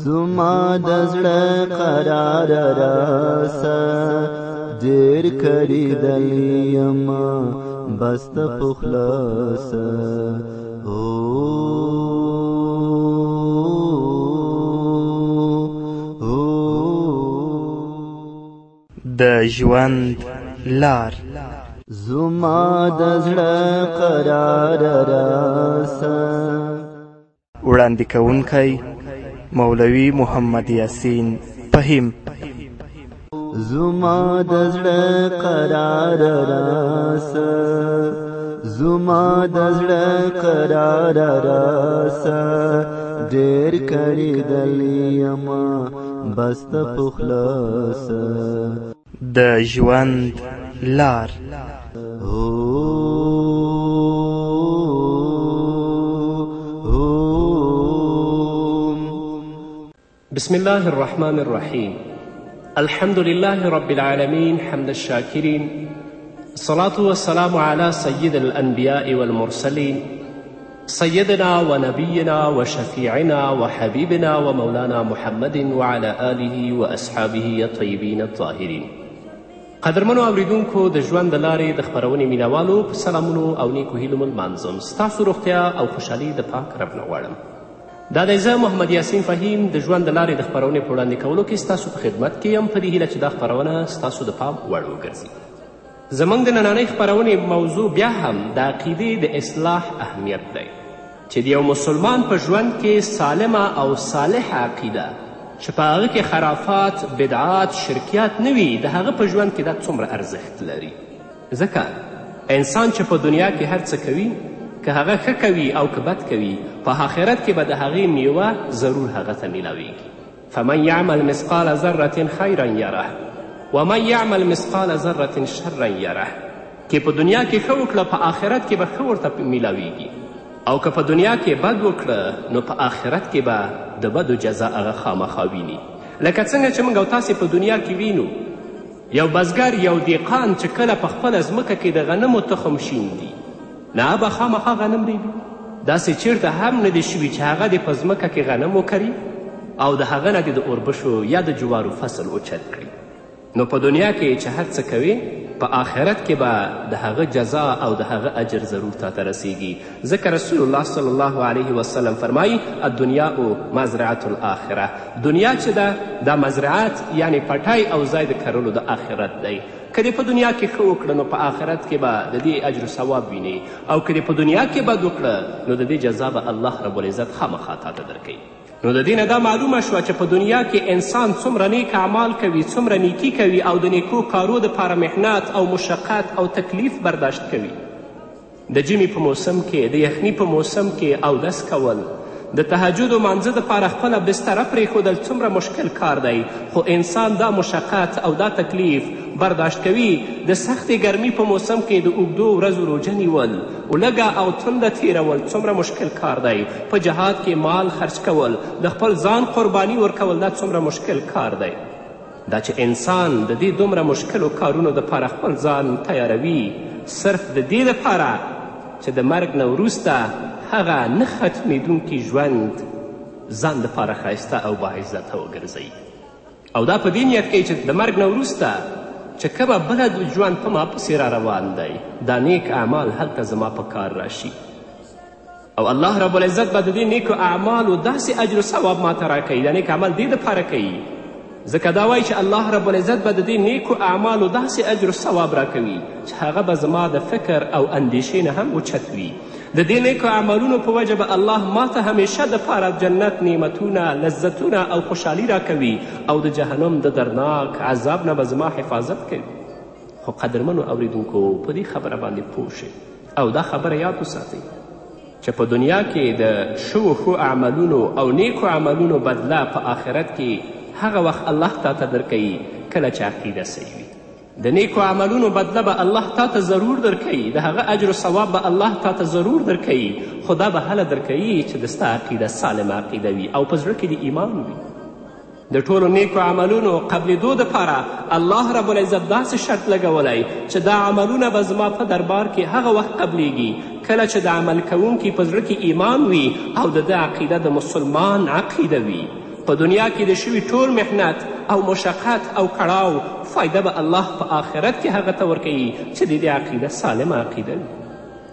زما د زړه قرار راسه ډیر کړی دلیم بست پخلاص او د ژوند لار زما د زړه قرار راسه وړاندې کوونکی مولوي محمد یاسین فهیم زما د زړه قرار راس زما د زړه قرار راس ډېر کړي دلیما بس ته پخلاص د ژوند لار هو بسم الله الرحمن الرحيم الحمد لله رب العالمين حمد الشاكرين الصلاة والسلام على سيد الأنبياء والمرسلين سيدنا ونبينا وشفيعنا وحبيبنا ومولانا محمد وعلى آله وأصحابه الطيبين الطاهرين قدرمنو اوریدونکو د ژوند د لارې د خبرونې مینوالو په سلامونو او نیکو هیلو منظم ستاسو روغتیا او خوشحالي د پاک رب نه غواړم دا دی زه محمد یاسین فهیم د ژوند د لارې د خپرونې په وړاندې کولو کې ستاسو په خدمت کې یم په دې هیله چې دا خپرونه ستاسو د پام وړ وګرځي زموږ د نننۍ خپرونې موضوع بیا هم د عقیدې د اصلاح اهمیت دی چې د یو مسلمان په ژوند کې سالمه او صالحه عقیده چې په هغه کې خرافات بدعات شرکیات نه وي د هغه په ژوند کې دا څومره ارزښت لري ځکه انسان چې په دنیا کې هر څه کوي که هغه ښه کوي او که بد کوي په آخرت کې به د هغې میوه ضرور هغه ته میلاویږي فمن یعمل مثقال ذرة خیرا یره ومن یعمل مثقال ذرة شرا یره که په دنیا کې ښه وکړه په آخرت کې به ښه ورته میلاویږي او که په دنیا کې بد وکړه نو په آخرت کې به د بدو جزا هغه خامخا ویني لکه څنګه چې موږ او تاسې په دنیا کې وینو یو بزګر یو دیقان چې کله په خپله ځمکه کې د غنمو تخم شیندي نه به خامخا غنم ریبي داسې چیرته هم نه دی شوي چې هغه دې په ځمکه کې غنم وکري او د هغه نه دې د اوربشو یا د جوارو فصل اوچت کړي نو په دنیا کې چې هر څه کوې په آخرت کې به د هغه جزا او د هغه اجر ضرور تاته رسیږي ځکه رسول الله صلی الله علیه وسلم فرمایي الدنیا او مزرعت الاخره دنیا چې ده دا مزرعت یعنی پټای او ځای د کرلو د آخرت دی که په دنیا کې ښه وکړه نو په آخرت کې به د دې اجر ثواب ویني او که په دنیا کې بد وکړه نو د دې جزا به الله رب العزت خامخا تاته درکوي نو د دې نه دا معلومه شوه چې په دنیا کې انسان څومره نیک اعمال کوي څومره نیکی کوي او د نیکو کارو دپاره محنت او مشقت او تکلیف برداشت کوي د جمعې په موسم کې د یخني په موسم کې اودس کول د تهجد مانځه دپاره خپله بستره پرېښودل څومره مشکل کار دی خو انسان دا مشقت او دا تکلیف برداشت کوي د سختې ګرمۍ په موسم کې د اوږدو ورځو روژه نیول لږه او تنده تیرول څومره مشکل کار دی په جهاد کې مال خرج کول د خپل ځان قرباني ورکول دا څومره مشکل کار دی دا چې انسان د دې دومره مشکلو کارونو دپاره خپل ځان تیاروي صرف د دې لپاره چې د مرګ نه وروسته هغه نه ختمیدونکي ژوند ځان دپاره ښایسته او باعزته وګرځئ او دا په دې نیت کوي چې د مرګ نه وروسته چې کومه بله د ژوند په ما پسې را روان دی دا نیک اعمال هلته زما په کار راشي او الله رب العزت به د دې نیکو اعمالو داسې اجر و ثواب ماته راکوي دا نیک عمل دې دپاره کوي ځکه دا وایي چې الله رب العزت به د دې نیکو اعمالو داسې اجر و ثواب راکوي چې هغه به زما د فکر او اندیشې نه هم اوچت وي د دې نیکو عملونو په وجه به الله ما ته همیشه دپاره د جنت نعمتونه لذتونه او خوشحالي راکوي او د جهنم د درناک عذاب نه به زما حفاظت کوي خو قدرمنو اوریدونکو په دې خبره باندې پوه او دا خبره یاد وساتئ چې په دنیا کې د شو ښو عملونو او نیکو عملونو بدله په آخرت کې هغه وخت الله تا ته درکوي کله چې عقیده صحیح د نیکو عملونو بدله به الله تا ته ضرور درکوي د هغه اجر و ثواب به الله تا ته ضرور درکوي خو دا به هله درکوي چې د ستا عقیده سالمه عقیده وي او په زړه کې د ایمان وي د ټولو نیکو عملونو قبلېدو دپاره الله رب العزت داسې شرط لګولی چې دا عملونه به زما په دربار کې هغه وخت قبلیږي کله چې د عمل کوونکي په زړه کې ایمان وي او د ده عقیده د مسلمان عقیده وي په دنیا کې د شوي ټول محنت او مشقت او کړاو فایده به الله په آخرت کې هغه ته ورکوي چې د دې عقیده سالمه عقیده وي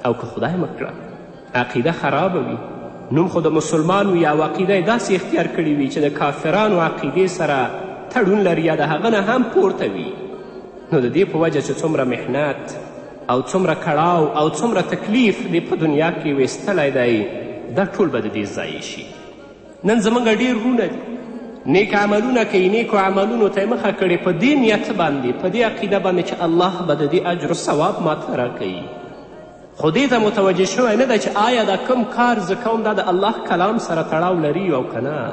او که خدای مکړه عقیده خرابه وي نوم خو د مسلمانو یا عقیده داسې اختیار کړي وي چې د کافرانو عقیدې سره تړون لري یا د هغه نه هم پورته وي نو د دې په وجه چې څومره محنت او څومره کړاو او څومره تکلیف دې په دنیا کې ویستلی دی دا ټول به د دې ضایع شي نن زموږ ډېر رونه دي نیک عملونه کوي نیکو عملونو ته یې مخه کړې په دې نیت باندې په دې عقیده باندې چې الله به د دې اجر ثواب ماته راکوي خو دې ته متوجه شوی نه ده چې آیا دا کم کار زه کوم دا د الله کلام سره تړاو لري او که نه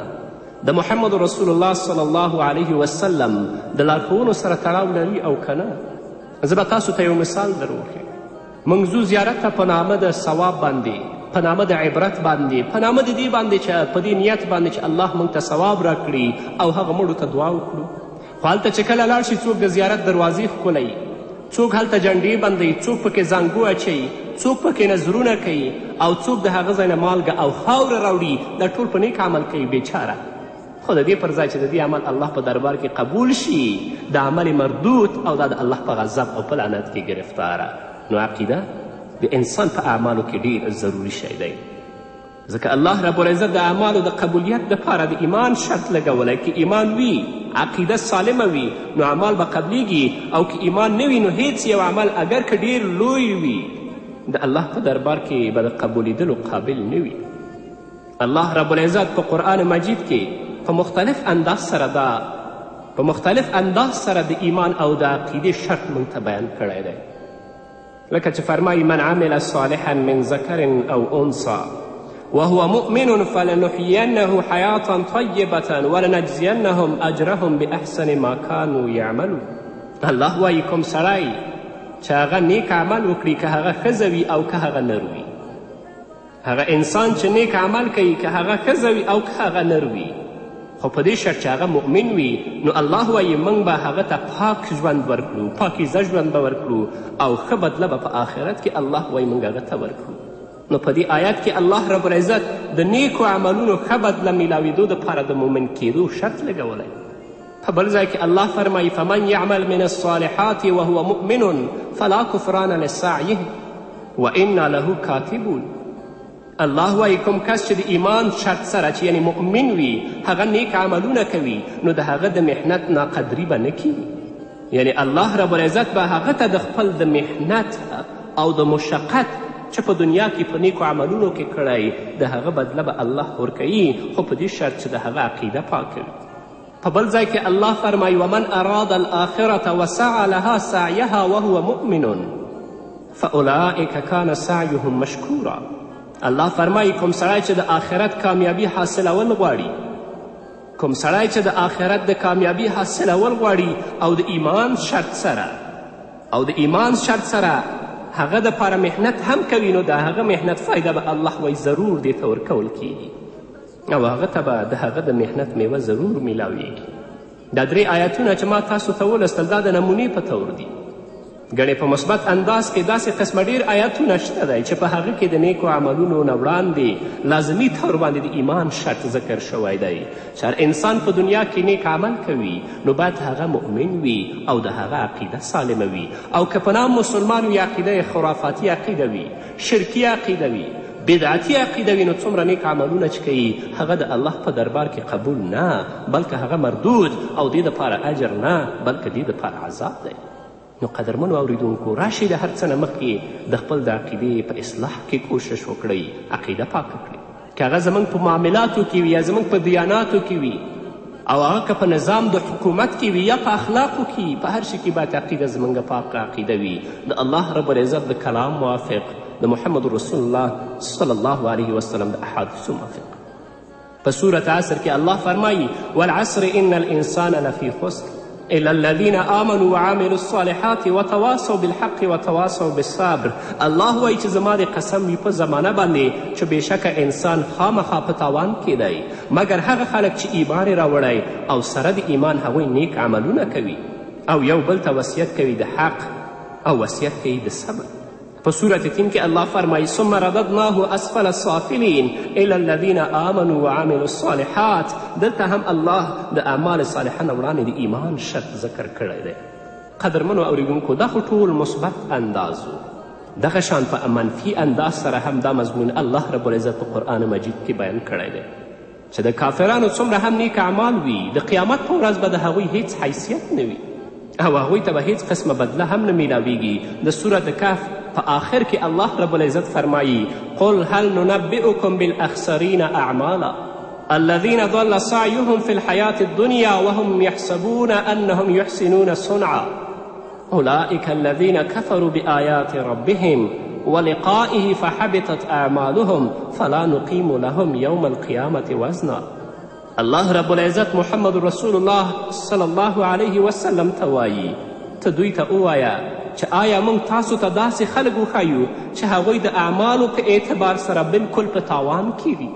د محمد رسول الله صلی الله علیه وسلم د لارښوونو سره تړاو لري او که نه زه به تاسو ته یو مثال در وښیم موږ زیارت ته په نامه د ثواب باندې په نامه د عبرت باندې په نامه د دې باندې چې په دې نیت باندې چې الله موږ ته ثواب راکړي او هغه مړو ته دعا وکړو خو هلته چې کله لاړ شي څوک د زیارت دروازې ښکلوي څوک هلته جنډې بندوي څوک پکې زانګو اچوي څوک پکې نظرونه کوي او څوک د هغه ځای نه مالګه او خاوره راوړي دا ټول په نیک عمل کوي بیچاره خو د دې پر ځای چې د دې عمل الله په دربار کې قبول شي د عمل مردود او دا د الله په غضب او په لعنت کې ګرفتاره نو عقیده د انسان په اعمالو کې ډیر ضروري شی دی ځکه الله ربالعزت د اعمالو د قبولیت دپاره د ایمان شرط لګولی که ایمان وي عقیده سالمه وي نو اعمال به قبلیږي او که ایمان نه وي نو هیڅ یو عمل اگر که ډیر لوی وي د الله په دربار کې به د قبولیدلو قابل نه وي الله ربالعزت په قرآن مجید کې په مختلف انداز سره دا په مختلف انداز سره د ایمان او د عقیدې شرط موږ ته بیان کړی دی لکه چې فرمایي من عمل صالحا من ذکر او انصا وهو مؤمن فلنحيينه حیاة طیبة ولنجزینهم اجرهم باحسن ما كانوا یعملون الله وایي کوم سړی چې هغه نیک عمل وکړي که هغه ښځه او که هغه نر هغه انسان چې نیک عمل کوي که هغه ښځه او که هغه نر خو په دې شرط چې هغه مؤمن وي نو الله وایي موږ به هغه ته پاک ژوند ورکړو پاکیزه ژوند به ورکړو او ښه بدله به په آخرت کې الله وایي موږ هغه ته ورکړو نو په دې آیات کې الله رب العزت د نیکو عملونو ښه بدله میلاویدو دپاره د مؤمن کېدو شرط لګولی په بل ځای کې الله فرمایي فمن یعمل من الصالحات وهو مؤمن فلا کفران لسعیه وإنا له کاتبون الله وایي کوم کس چې د ایمان شرط سره چې یعنې مؤمن وي هغه نیک عملونه کوي نو د هغه د محنت ناقدري به نه یعنې الله رب العزت به هغه ته د خپل د محنت او د مشقت چې په دنیا کې په نیکو عملونو کې کړی د هغه بدله به الله ورکوي خو په دې شرط چې د هغه عقیده پاکه وي په بل ځای کې الله فرمایي ومن اراد الآخرة وسعى لها سعیها وهو مؤمن فاولئک کان سعیهم مشکورا الله فرمایي کوم سړی چې د آخرت کامیابي حاصلول غواړي کوم سړی چې د آخرت د کامیابي حاصلول غواړي او د ایمان شرط سره او د ایمان شرط سره هغه دپاره محنت هم کوي نو د هغه محنت فایده به الله وی ضرور دې ته ورکول کیږي او هغه ته به د هغه د محنت میوه ضرور میلاویږي دا درې آیتونه چې ما تاسو ته ولوستل دا د نمونې په طور دي ګڼې په مثبت انداز کې داسې قسمه ډیر آیاتونه شته دی چې په هغه کې د نیکو عملونو نه وړاندې لازمي طور باندې د ایمان شرط ذکر شوی دی چې انسان په دنیا کې نیک عمل کوي نو باید هغه مؤمن وي او د هغه عقیده سالمه وي او که په نام مسلمان وي عقیده خرافاتي عقیده وي شرکي عقیده وي بدعتي عقیده وي نو څومره نیک عملونه چې کوي هغه د الله په دربار کې قبول نه بلکه هغه مردود او دې دپاره اجر نه بلکه دې دپاره عذاب دی نو قدرمن اوریدونکو راشئ د هر څه نه مخکې د خپل د عقیدې په اصلاح کې کوشش وکړئ عقیده پاکه کړئ که هغه زموږ په معاملاتو کې وي یا زموږ په دیاناتو کې وي او هغه که په نظام د حکومت کې وي یا په اخلاقو کې په هر شي کې باید عقیده زموږ پاکه عقیده وي د الله رب العزت د کلام موافق د محمد رسول الله صلی الله علیه وسلم د احادیثو موافق په صورت عصر کې الله فرمایي والعصر ان الانسان لفی خسر إلى الذين آمنوا وعملوا الصالحات وتواصوا بالحق وتواصوا بالصبر الله وایي چې زما د قسم وي په زمانه باندې چې بېشکه انسان خامخا په تاوان کې دی مګر هغه خلک چې ایمان راوړی او سره د ایمان هغوی نیک عملونه کوي او یو بل ته وصیت کوي د حق او وصیت کوي د صبر په صورت تین کې الله فرمایي ثم رددناه اسفل السافلین الی الذین آمنوا وعملوا الصالحات دلته هم الله د اعمال صالحه نه وړاندې د ایمان شرط ذکر کړی دی قدرمنو اوریدونکو دا خو ټول مثبت انداز و دغه شان په منفي انداز سره هم دا مضمون الله ربالعزت په قرآن مجید کې بیان کړی دی چې د کافرانو څومره هم نیک اعمال وي د قیامت په ورځ به د هغوی هیڅ حیثیت نه وي او هغوی ته به هیڅ قسمه بدله هم نه میلاویږي د سورت کهف په آخر کې الله رب العزت فرمایي قل هل ننبئکم بالاخسرین اعمالا الذين ضل سعيهم في الحياة الدنيا وهم يحسبون أنهم يحسنون صنعا أولئك الذين كفروا بآيات ربهم ولقائه فحبطت أعمالهم فلا نقيم لهم يوم القيامة وزنا الله رب العزت محمد رسول الله صلی الله علیه وسلم ته وایي ته دوی ته ووایه چې آیا موږ تاسو ته داسې خلک وښیو چې هغوی د اعمالو په اعتبار سره بالکل په تاوان کې دي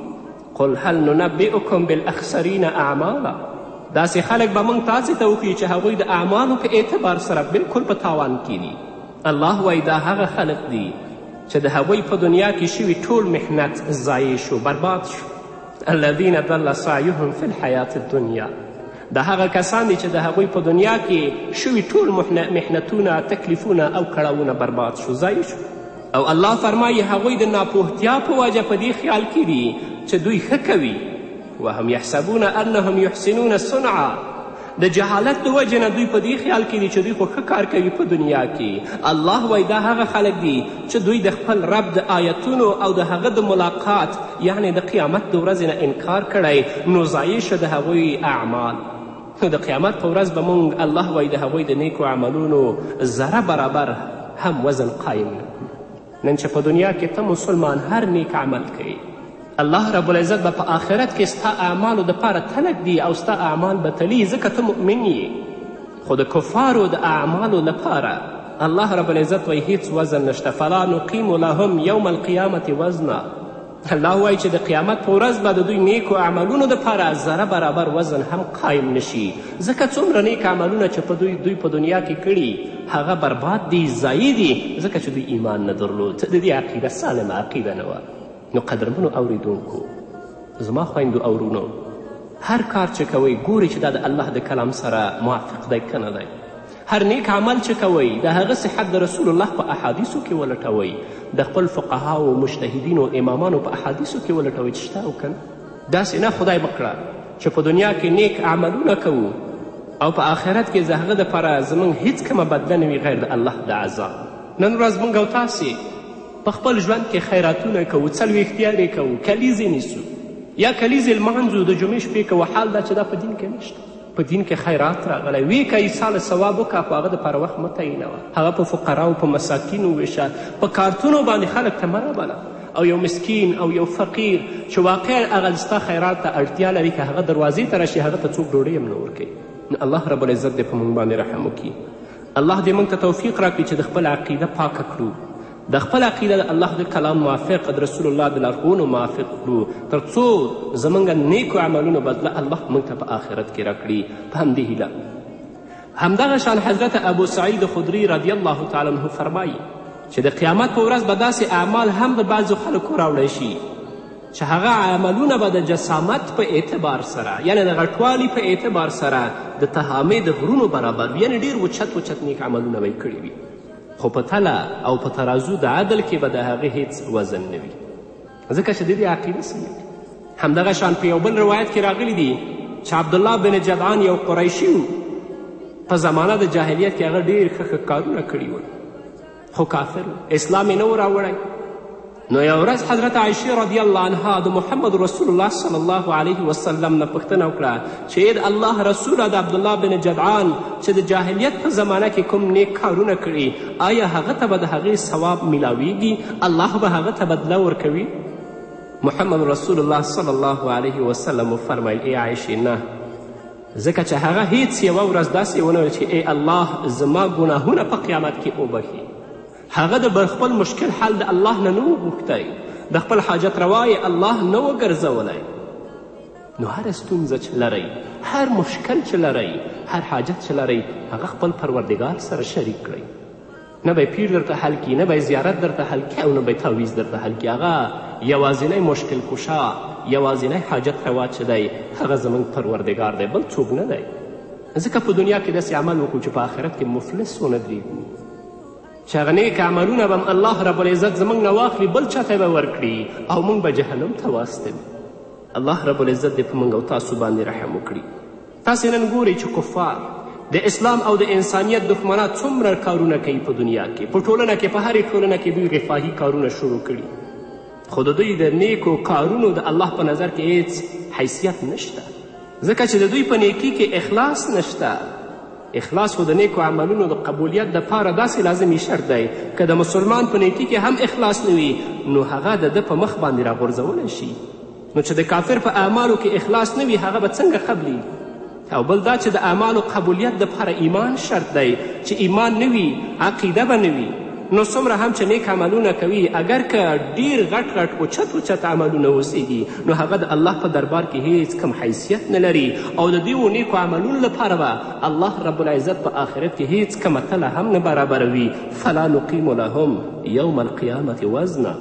قل هل ننبئکم بالاخسرین اعمالا داسې خلک به موږ تاسې ته وښیو چې هغوی د اعمالو په اعتبار سره بالکل په تاوان کې دي الله وایي دا هغه خلک دي چې د هغوی په دنیا کې شوي ټول محنت ضایع شو برباد شو الذین ضل سعیهم فی الحیات الدنیا د هغه کسان دي چې د هغوی په دنیا کې شوي ټول محنتونه تکلیفونه او کړاوونه برباد شو ضایع شو او الله فرمایي هغوی د ناپوهتیا په وجه په دې خیال کې دي چې دوی ښه کوي وهم یحسبون انهم یحسنون صنعا د جهالت د وجې نه دوی په دې خیال کې دي چې دوی خو ښه کار کوي په دنیا کې الله وایي دا هغه خلک دي چې دوی د خپل رب د آیتونو او د هغه د ملاقات یعنی د قیامت د ورځې نه انکار کړی نو ضایع شه د هغوی اعمال نو د قیامت په ورځ به موږ الله وایي د هغوی د نیکو عملونو ذره برابر هم وزن قایم نن چې په دنیا کې ته مسلمان هر نیک عمل کوي الله رب العزت به په آخرت کې ستا اعمالو دپاره تلک دی او ستا اعمال به تلی ځکه ته مؤمن یې خو د کفارو د اعمالو لپاره الله رب العزت وایي هیڅ وزن نشته فلا نقیمو لهم یوم القیامت وزنا الله وایي چې د قیامت په ورځ به د دوی نیکو عملونو دپاره ذره برابر وزن هم قایم نشي ځکه څومره نیک عملونه چې په دوی دوی په دنیا کې کړي هغه برباد دی ضایع دي ځکه چې دوی ایمان نه درلود د دې عقیده سالمه عقیده نه وه نو قدرمنو اوریدونکو زما خویندو او ورونو هر کار چې کوئ ګورئ چې دا د الله د کلام سره موافق دی که نه دی هر نیک عمل چې کوئ د هغه صحت د رسول الله په احادیثو کې ولټوئ د خپل فقهاو مجتهدینو امامانو په احادیثو کې ولټوئ چې شته او که نه داسې نه خدای وکړه چې په دنیا کې نیک عملونه کوو او په آخرت کې د هغه دپاره زموږ هیڅ کومه بدله نه وي غیر د الله د عذاب نن ورځ موږ او تاسې په خپل ژوند کې خیراتونه کوو څلوېښت یارې کوو کلیزې نیسو یا کلیزې لمانځو د جمعې شپې کوو حال دا چې دا په دین کې نشته په دین کې خیرات راغلی وی که عیسی له ثواب وکړه خو هغه دپاره وخت مه تعینوه هغه په فقراو په مساکینو وویشه په کارتونو باندې خلک ته مه رابله او یو مسکین او یو فقیر چې واقعا هغه ستا خیرات ته اړتیا لري که هغه دروازې ته راشي هغه ته څوک ډوډۍ هم نه ورکوي نو الله رب العزت دې په موږ باندې رحم وکړي الله دې موږ ته توفیق راکړي چې د خپل عقیده پاکه کړو د خپل عقیده د الله د کلام موافق د رسول الله د لارښوونو موافق کړو تر څو زموږ نیکو عملونو بدله الله موږ ته په آخرت کې راکړي په همدې هیله همدغه شان حضرت ابو سعید خدري رضی الله تعالی عنه فرمایي چې د قیامت په ورځ به داسې اعمال هم د بعضو خلکو راوړی شي چې هغه عملونه به د جسامت په اعتبار سره یعنی د غټوالي په اعتبار سره د تهامې د غرونو برابر یعنی ډیر وچت وچت نیک عملونه به یې کړي وي خو په تله او په ترازو د عدل کې به د هغې هیڅ وزن نه وي ځکه چې د دې عقیده سمه همدغه شان په یو بل روایت کې راغلی دی چې عبدالله بن جدعان یو قریشي و په زمانه د جاهلیت کې هغه ډېر ښه ښه کارونه کړي ول خو کافر اسلام یې نه و راوړی نو یو ورځ حضرت عایشه رضی الله عنها د محمد رسول الله صلی الله علیه وسلم نه پوښتنه وکړه چې د الله رسوله د عبدالله بن جدعان چې د جاهلیت په زمانه کې کوم نیک کارونه کړي آیا هغه ته به د هغې ثواب میلاویږي الله به هغه ته بدله ورکوي محمد رسول الله صلی الله علیه وسلم وفرمیل ای عایشې نه ځکه چې هغه هیڅ یوه ورځ داسې ونه چې ای الله زما ګناهونه په قیامت کې وبخي هغه د خپل مشکل حل د الله نه نه وغوښتی د خپل حاجت روا الله نه وګرځولی نو هر ستونزه چې لرئ هر مشکل چې لرئ هر حاجت چې لرئ هغه خپل پروردګار سره شریک کړئ نه به پیر درته حل کی نه به زیارت درته حل کی او نه به تعویز درته حل کی هغه یوازینی مشکل کشا یوازینی حاجت روا چې دی هغه زموږ پروردګار دی بل څوک نه دی ځکه په دنیا کې داسې عمل وکړو چې په آخرت کې مفلس ونه درېږو چې هغه نیک عملونه به الله رب العزت زموږ نه واخلي بل چاته به ورکړي او موږ به جهنم ته واستوي الله رب العزت دې په موږ او تاسو باندې رحم وکړي تاسې نن ګورئ چې کفار د اسلام او د انسانیت دښمنان څومره کارونه کوي په دنیا کې په ټولنه کې په هرې ټولنه کې دوی رفاهي کارونه شروع کړي خو د دوی د نیکو کارونو د الله په نظر کې هیڅ حیثیت نشته ځکه چې د دوی په نیکي کې اخلاص نشته اخلاص خو د نیکو عملونو د قبولیت دپاره داسې لازمي شرط دی که د مسلمان په نیکي کې هم اخلاص نه وي نو هغه د ده په مخ باندې راغورځولی شي نو چې د کافر په اعمالو کې اخلاص نه وي هغه به څنګه قبلي او بل دا چې د اعمالو قبولیت دپاره ایمان شرط دی چې ایمان نه وي عقیده به نه وي نو څومره هم چې نیک عملونه کوي اگر که ډیر غټ غټ اوچت اوچت عملونه اوسیږي نو هغه د الله په دربار کې هیڅ کم حیثیت نه لري او د دې نیکو عملونو لپاره به الله رب العزت په آخرت کې هیڅ کمه تله هم نه برابروي فلا نقیم لهم یوم القیامت وزنه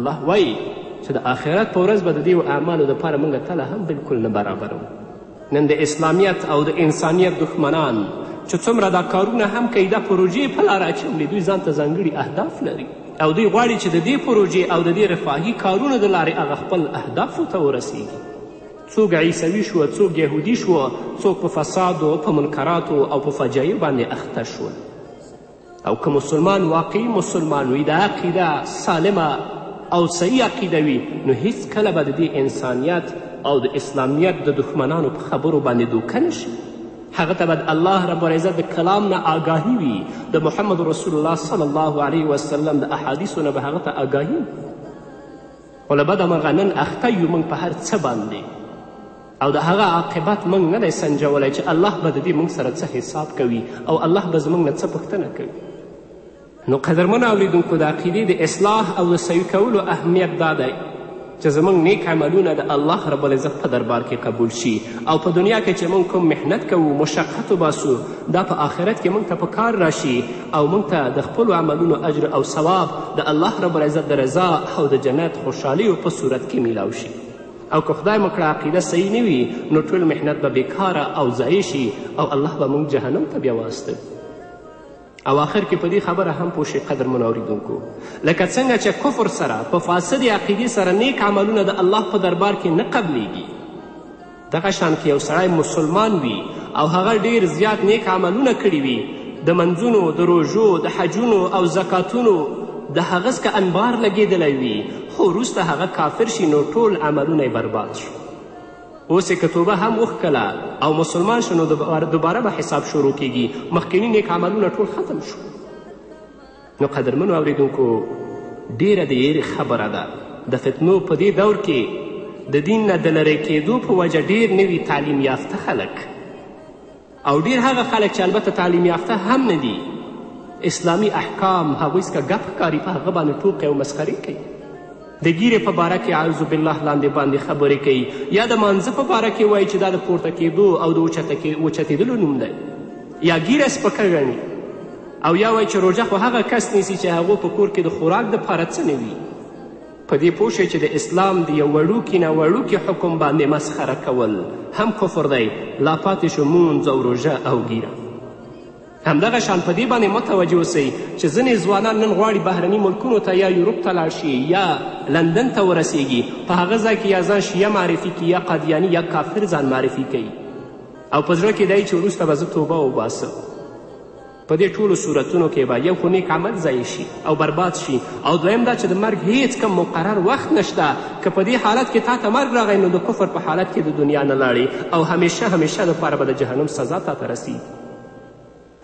الله وایي چې د آخرت په ورځ به د دې اعمالو دپاره موږ تله هم بلکل نه برابرو نن د اسلامیت او د انسانیت دښمنان چې څومره دا کارونه هم کوي دا پروژې په لاره اچولې دوی ځان ته ځانګړي اهداف لري او دوی غواړي چې د دې پروژې او د دې رفاهي کارونو د لارې هغه خپل اهدافو ته ورسیږي څوک عیسوي شوه څوک یهودي شوه څوک په فسادو په منکراتو او په فجایو باندې اخته شول او که مسلمان واقعي مسلمان وي دا عقیده سالمه او صحیح عقیده وي نو هیڅکله به د دې انسانیت او د اسلامیت د دښمنانو په خبرو باندې دوکه نشي هغه ته به الله رب العزت د کلام نه آگاهي وي د محمد رسول الله صلی الله علیه وسلم د احادیثو نه به هغه ته آگاهي خو له بده مرغه نن اخته یو موږ په هر څه باندې او د هغه عاقبت موږ نه دی سنجولی چې الله به د دې موږ سره څه حساب کوي او الله به زموږ نه څه پوښتنه کوي نو قدرمنو اوریدونکو د عقیدې د اصلاح او د صحیح کولو اهمیت دا دی چې زموږ نیک عملونه د الله رب العزت په دربار کې قبول شي او په دنیا کې چې موږ کوم محنت کوو مشقت وباسو دا په آخرت کې موږ ته په کار راشي او موږ ته د خپلو عملونو اجر او ثواب د الله رب العزت د رضا او د جنت خوشحالیو په صورت کې میلاو شي او که خدای مکړه عقیده صحیح نه وي نو ټول محنت به بیکاره او ضایع شي او الله به موږ جهنم ته بیا واستوي او آخر کې په دې خبره هم پوه شئ قدرمنو اوریدونکو لکه څنګه چې کفر سره په فاسدې عقیدې سره نیک عملونه د الله په دربار کې نه قبلیږي دغه شان کې یو سړی مسلمان وي او هغه ډیر زیات نیک عملونه کړي وي د منځونو د روژو د حجونو او زکاتونو د هغه څکه انبار لګېدلی وي خو وروسته هغه کافر شي نو ټول عملونه یې برباد شو اوس یې که توبه هم وښکله او مسلمان شو نو دوباره به حساب شروع کیږي مخکیني نیک عملونه ټول ختم شو نو قدرمنو اوریدونکو ډیره د یېرې خبره ده د فتنو په دې دور کې د دین نه د لرې کېدو په وجه ډیر نوي تعلیم یافته خلک او ډیر هغه خلک چې البته تعلیم یافته هم نه دي اسلامي احکام هغوی څکه ګپ ښکاري په هغه باندې ټوقې او مسخرې کوي د ګیرې په باره کې اعوذ بالله لاندې باندې خبرې کوي یا د مانځه په باره کې وایي چې دا د پورته کېدو او د اوچتېدلو نوم دی یا ګیره سپکه ګڼي او یا وایي چې روژه خو هغه کس نیسي چې هغو په کور کې د خوراک دپاره څه نه وي په دې پوه چې د اسلام د یو وړوکي نه وړوکي حکم باندې مسخره کول هم کفر دی لا پاتې شو مونځ او روژه او ګیره همدغه شان په دې باندې متوجه اوسئ چې ځینې ځوانان نن غواړي بهرني ملکونو ته یا یوروپ ته لاړ شي یا لندن ته ورسیږي په هغه ځای کې یا ځان شیه معرفي کړي یا قادیاني یا کافر ځان معرفي کوي او په زړه کې دی چې وروسته به زه توبه وباسم په دې ټولو صورتونو کې به یو خو نیک عمل ضایع شي او برباد شي او دویم دا چې د مرګ هیڅ کم مقرر وخت نشته که په دې حالت کې تا ته مرګ راغی نو د کفر په حالت کې د دنیا نه لاړې او همیشه همیشه دپاره به د جهنم سزا تا ته رسیږي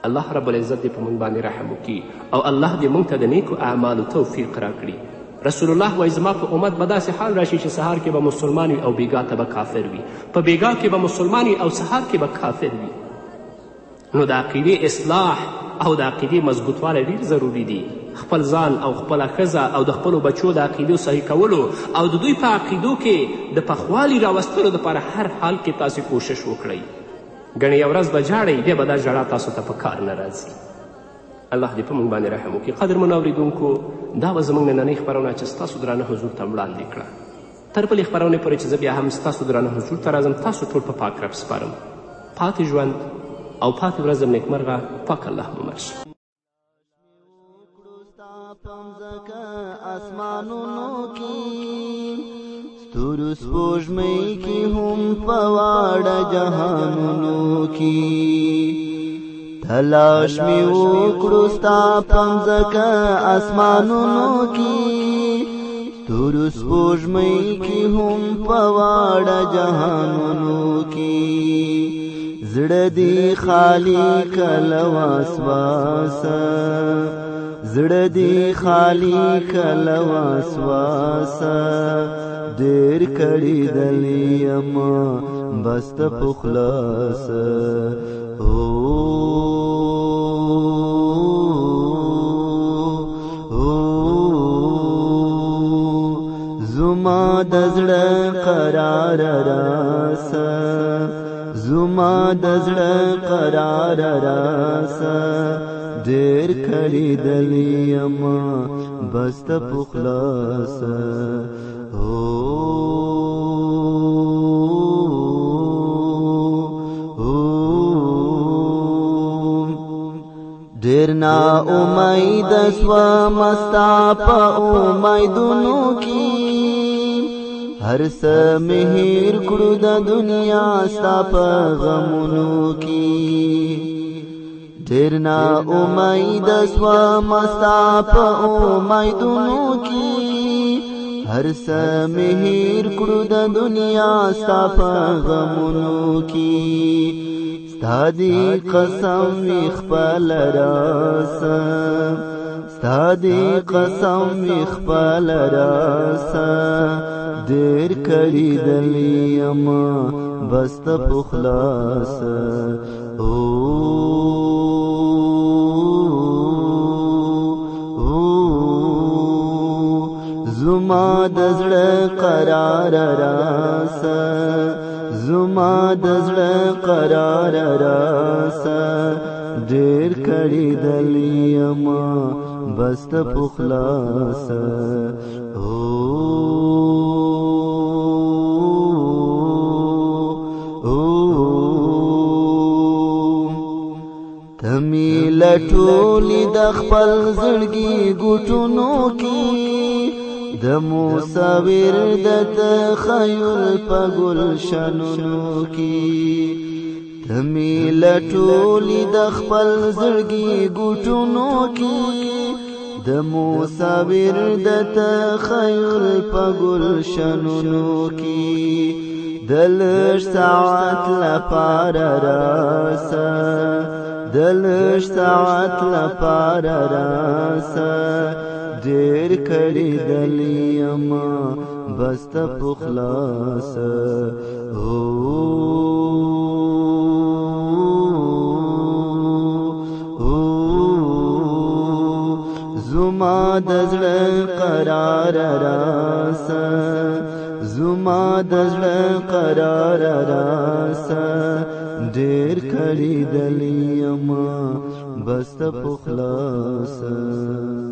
الله رب العزت دې په موږ باندې رحم وکړي او الله دې موږ ته د نیکو اعمالو توفیق راکړي رسول الله وایي زما په امت به داسې حال راشي چې سهار کې به مسلمان وي او بیګا ته به کافر وي په بیګا کې به مسلمان وي او سهار کې به کافر وي نو د عقیدې اصلاح او د عقیدې مضبوطوالی ډېر ضروري دي خپل ځان او خپله ښځه او د خپلو بچو د عقیدو صحیح کولو او د دوی په عقیدو کې د پخوالي راوستلو دپاره هر حال کې تاسې کوشش وکړئ ګڼې یو ورځ به ژاړئ بیا به دا ژړا تاسو ته په کار نه راځي الله دې په موږ باندې رحم وکړي قدرمنو اورېدونکو دا به زموږ نننۍ خپرونه چې ستاسو درانه حضور ته وړاندې کړه تر بلې خپرونې پورې چې زه بیا هم ستاسو درانه حضور ته راځم تاسو ټول په پا پاک رب سپارم پاتې ژوند او پاتې ورځ زم نیکمرغه پاک الله مو مل شي اسمانونو کې ستورو سپوږمۍ کې هم په واړه جهانونو کې تلاش می وکړو ستا پمځکه اسمانونو کې ستورو سپوږمۍ کې هم په واړه جهانونو کې زړه دی خالی کله واسواسه زړه دی خالی کله واسواسه ډیر کړي دلیم بست پخلاصه او زما د زړه قرار را زما د زړه قرار راسا ډېر خریدل یم بس ته پخلاص ډیر نا امید سوا مستا په امیدونو کې هر څه مهیر کړو د دنیا ستا په غمونو کې ډیر نا امید سوا مستا په امیدونو کې هر سمهیر کړو د دنیا ستا په غمونو کې ستا دی قسم وی خپل راسم ستا دی قسم وی خپل راسم دیر کړی دلیم بس ته خلاص او زما د زړه قرار راسا زما د زړه قرار راسا ډیر کړي دلیما بس ته پخلاص او تمی لټولی د خپل زړګي ګټونو کې د مصور د تخیل په ګلشنونو کې تمی لټولی د خپل زړګي ګټونو کې د مصور د تخیل په ګلشنونو کې دلش ساعت لپاره راسه دلش ساعت لپاره راسه ډیر کړی دلیما بس ته خلاص هو زما د زړه قرار راس زما د زړه قرار راس ډیر کړي دلیما بس په خلاص